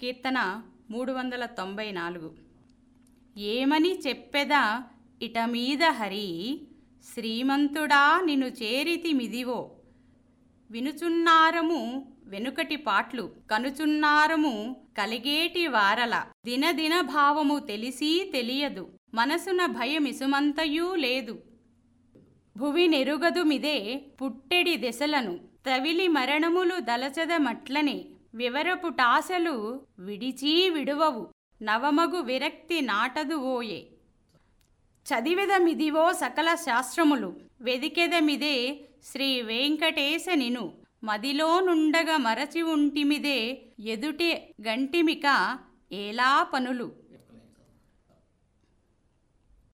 కీర్తన మూడు వందల తొంభై నాలుగు ఏమని చెప్పెదా ఇట మీద హరి శ్రీమంతుడా నిన్ను చేరితి మిదివో వినుచున్నారము వెనుకటి పాట్లు కనుచున్నారము కలిగేటి వారల. దినదిన భావము తెలిసి తెలియదు మనసున భయమిసుమంతయూ లేదు. భువి నెరుగదు మిదే పుట్టెడి దెసలను తవిలి మరణములు దలచదమట్లనే. వివరపుటాసలు విడిచీ విడువవు నవమగు విరక్తి నాటదు ఓయే. చదివెదమిదివో సకల శాస్త్రములు వెదికెదమిదే శ్రీ వెంకటేశ నిను. మదిలోనుండగ మరచి ఉంటిమిదే ఎదుటే గంటిమిక ఏలా పనులు.